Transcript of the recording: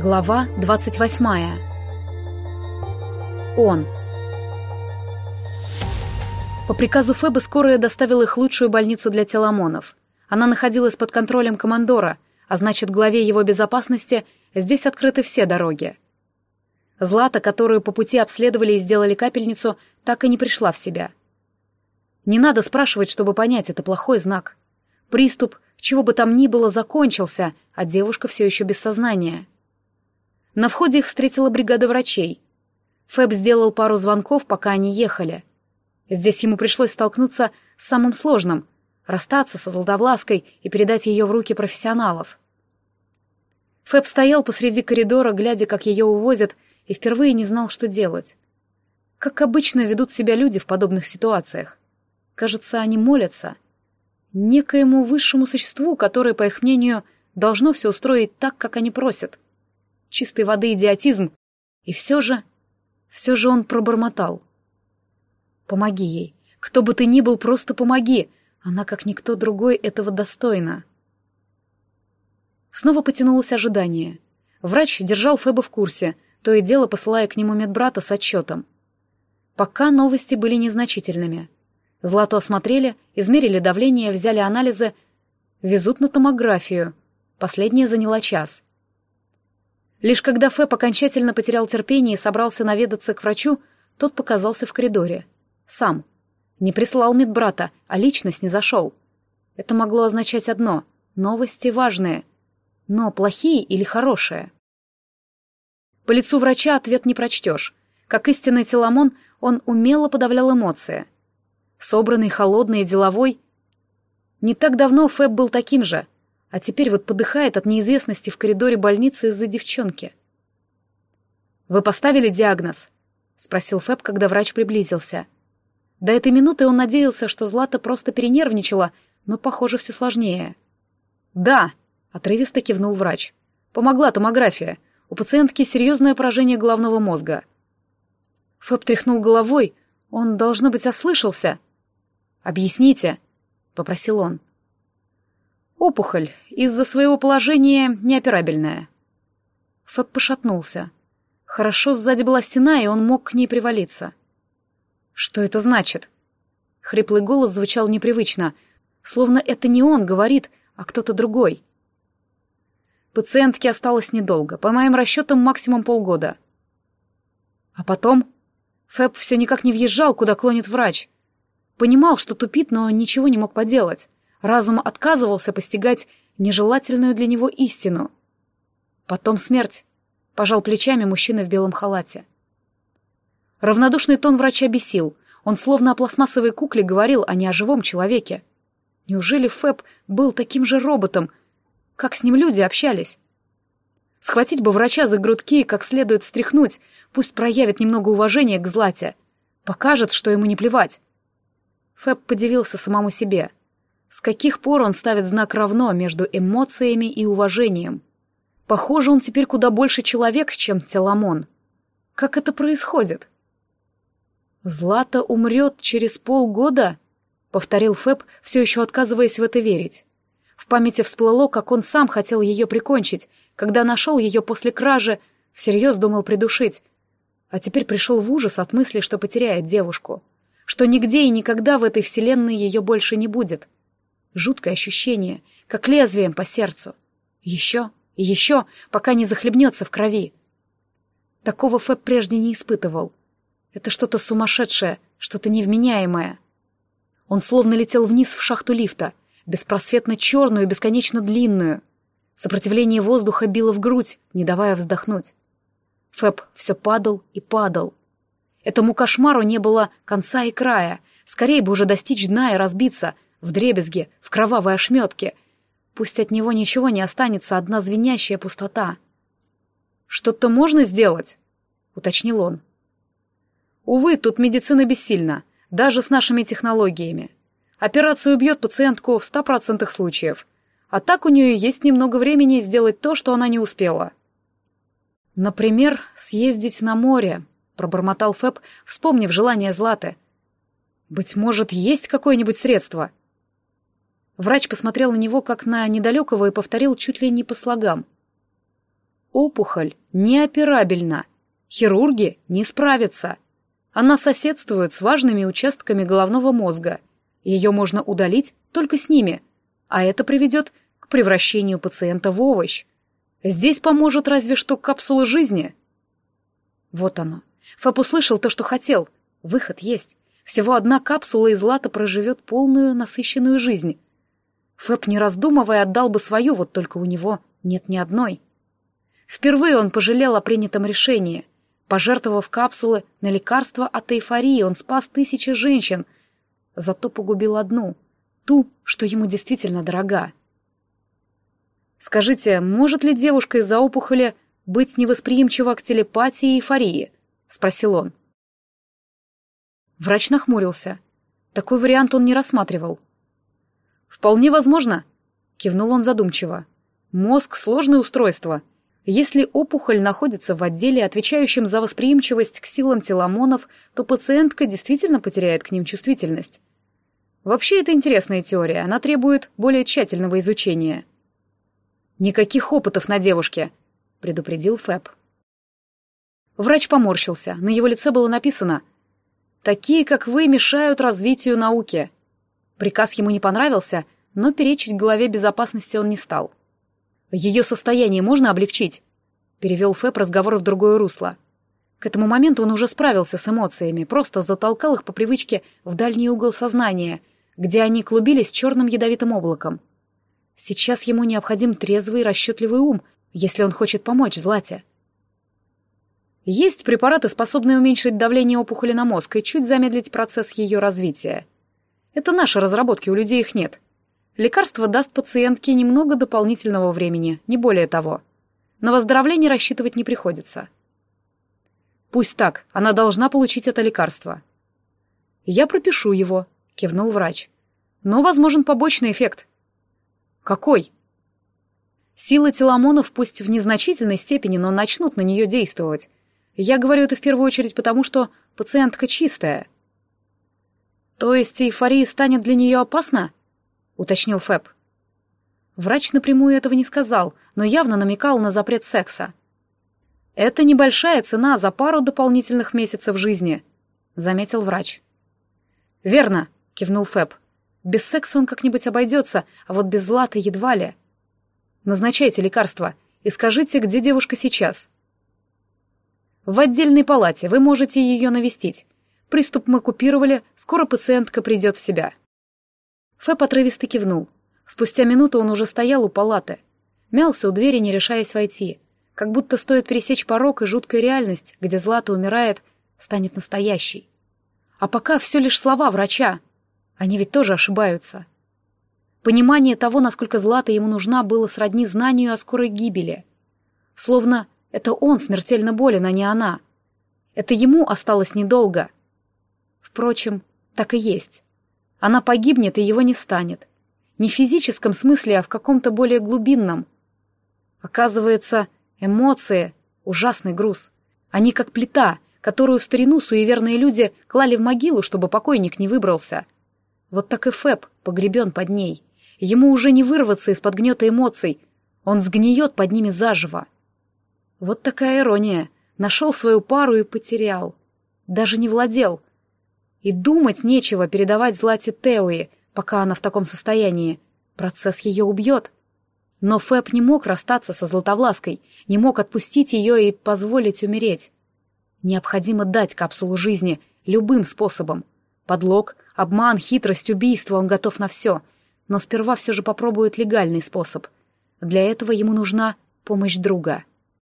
Глава 28. Он. По приказу Феба скорая доставила их лучшую больницу для теломонов. Она находилась под контролем командора, а значит, главе его безопасности здесь открыты все дороги. Злата, которую по пути обследовали и сделали капельницу, так и не пришла в себя. Не надо спрашивать, чтобы понять, это плохой знак. Приступ, чего бы там ни было, закончился, а девушка все еще без сознания. На входе их встретила бригада врачей. Фэб сделал пару звонков, пока они ехали. Здесь ему пришлось столкнуться с самым сложным — расстаться со Златовлаской и передать ее в руки профессионалов. Фэб стоял посреди коридора, глядя, как ее увозят, и впервые не знал, что делать. Как обычно ведут себя люди в подобных ситуациях. Кажется, они молятся. Некоему высшему существу, которое, по их мнению, должно все устроить так, как они просят — чистой воды идиотизм. И все же... Все же он пробормотал. «Помоги ей. Кто бы ты ни был, просто помоги. Она, как никто другой, этого достойна». Снова потянулось ожидание. Врач держал Феба в курсе, то и дело посылая к нему медбрата с отчетом. Пока новости были незначительными. Злату осмотрели, измерили давление, взяли анализы, везут на томографию. Последняя заняла час. Лишь когда Фэб окончательно потерял терпение и собрался наведаться к врачу, тот показался в коридоре. Сам. Не прислал медбрата, а лично снизошел. Это могло означать одно — новости важные. Но плохие или хорошие? По лицу врача ответ не прочтешь. Как истинный теломон, он умело подавлял эмоции. Собранный, холодный и деловой. Не так давно Фэб был таким же — а теперь вот подыхает от неизвестности в коридоре больницы из-за девчонки. «Вы поставили диагноз?» — спросил Фэб, когда врач приблизился. До этой минуты он надеялся, что Злата просто перенервничала, но, похоже, все сложнее. «Да», — отрывисто кивнул врач. «Помогла томография. У пациентки серьезное поражение головного мозга». Фэб тряхнул головой. Он, должно быть, ослышался. «Объясните», — попросил он. Опухоль из-за своего положения неоперабельная. Фэб пошатнулся. Хорошо сзади была стена, и он мог к ней привалиться. «Что это значит?» Хриплый голос звучал непривычно, словно это не он говорит, а кто-то другой. Пациентке осталось недолго, по моим расчетам, максимум полгода. А потом Фэб все никак не въезжал, куда клонит врач. Понимал, что тупит, но ничего не мог поделать. Разум отказывался постигать нежелательную для него истину. Потом смерть. Пожал плечами мужчина в белом халате. Равнодушный тон врача бесил. Он словно о пластмассовой кукле говорил, а не о живом человеке. Неужели Фэб был таким же роботом? Как с ним люди общались? Схватить бы врача за грудки и как следует встряхнуть, пусть проявит немного уважения к Злате. Покажет, что ему не плевать. Фэб подивился самому себе. С каких пор он ставит знак равно между эмоциями и уважением? Похоже, он теперь куда больше человек, чем Теламон. Как это происходит? «Злата умрет через полгода?» — повторил Фэб, все еще отказываясь в это верить. В памяти всплыло, как он сам хотел ее прикончить, когда нашел ее после кражи, всерьез думал придушить. А теперь пришел в ужас от мысли, что потеряет девушку, что нигде и никогда в этой вселенной ее больше не будет. Жуткое ощущение, как лезвием по сердцу. Еще и еще, пока не захлебнется в крови. Такого Фэб прежде не испытывал. Это что-то сумасшедшее, что-то невменяемое. Он словно летел вниз в шахту лифта, беспросветно черную и бесконечно длинную. Сопротивление воздуха било в грудь, не давая вздохнуть. Фэб все падал и падал. Этому кошмару не было конца и края. Скорее бы уже достичь дна и разбиться — в дребезге, в кровавой ошметке. Пусть от него ничего не останется, одна звенящая пустота. «Что-то можно сделать?» — уточнил он. «Увы, тут медицина бессильна, даже с нашими технологиями. Операция убьет пациентку в ста процентах случаев, а так у нее есть немного времени сделать то, что она не успела». «Например, съездить на море», — пробормотал Фэб, вспомнив желание Златы. «Быть может, есть какое-нибудь средство?» Врач посмотрел на него как на недалекого и повторил чуть ли не по слогам. Опухоль неоперабельна. Хирурги не справятся. Она соседствует с важными участками головного мозга. Ее можно удалить только с ними, а это приведет к превращению пациента в овощ. Здесь поможет разве что капсула жизни. Вот оно. Фэб услышал то, что хотел. Выход есть. Всего одна капсула из лата проживет полную насыщенную жизнь. Фэб, не раздумывая, отдал бы свою, вот только у него нет ни одной. Впервые он пожалел о принятом решении. Пожертвовав капсулы на лекарства от эйфории, он спас тысячи женщин, зато погубил одну, ту, что ему действительно дорога. «Скажите, может ли девушка из-за опухоли быть невосприимчива к телепатии и эйфории?» — спросил он. Врач нахмурился. Такой вариант он не рассматривал. «Вполне возможно», — кивнул он задумчиво. «Мозг — сложное устройство. Если опухоль находится в отделе, отвечающем за восприимчивость к силам теломонов, то пациентка действительно потеряет к ним чувствительность. Вообще, это интересная теория, она требует более тщательного изучения». «Никаких опытов на девушке», — предупредил Фэб. Врач поморщился, на его лице было написано «Такие, как вы, мешают развитию науки». Приказ ему не понравился, но перечить главе безопасности он не стал. «Ее состояние можно облегчить?» — перевел Фэб разговор в другое русло. К этому моменту он уже справился с эмоциями, просто затолкал их по привычке в дальний угол сознания, где они клубились черным ядовитым облаком. Сейчас ему необходим трезвый и расчетливый ум, если он хочет помочь Злате. Есть препараты, способные уменьшить давление опухоли на мозг и чуть замедлить процесс ее развития. Это наши разработки, у людей их нет. Лекарство даст пациентке немного дополнительного времени, не более того. На выздоровление рассчитывать не приходится. Пусть так, она должна получить это лекарство. Я пропишу его, кивнул врач. Но возможен побочный эффект. Какой? Силы теломонов пусть в незначительной степени, но начнут на нее действовать. Я говорю это в первую очередь потому, что пациентка чистая. То есть эйфория станет для нее опасна? Уточнил Фэб. Врач напрямую этого не сказал, но явно намекал на запрет секса. «Это небольшая цена за пару дополнительных месяцев жизни», — заметил врач. «Верно», — кивнул Фэб. Без секса он как-нибудь обойдется, а вот без злата едва ли. Назначайте лекарство и скажите, где девушка сейчас. В отдельной палате, вы можете ее навестить. Приступ мы купировали, скоро пациентка придет в себя. Фэб отрывисто кивнул. Спустя минуту он уже стоял у палаты. Мялся у двери, не решаясь войти. Как будто стоит пересечь порог, и жуткая реальность, где Злата умирает, станет настоящей. А пока все лишь слова врача. Они ведь тоже ошибаются. Понимание того, насколько Злата ему нужна, было сродни знанию о скорой гибели. Словно это он смертельно болен, а не она. Это ему осталось недолго. Впрочем, так и есть. Она погибнет, и его не станет. Не в физическом смысле, а в каком-то более глубинном. Оказывается, эмоции — ужасный груз. Они как плита, которую в старину суеверные люди клали в могилу, чтобы покойник не выбрался — вот так и Фэб погребен под ней. Ему уже не вырваться из-под гнета эмоций. Он сгниет под ними заживо. Вот такая ирония. Нашел свою пару и потерял. Даже не владел. И думать нечего передавать Злате Теуи, пока она в таком состоянии. Процесс ее убьет. Но Фэб не мог расстаться со Златовлаской, не мог отпустить ее и позволить умереть. Необходимо дать капсулу жизни любым способом. Подлог — Обман, хитрость, убийство, он готов на все. Но сперва все же попробует легальный способ. Для этого ему нужна помощь друга —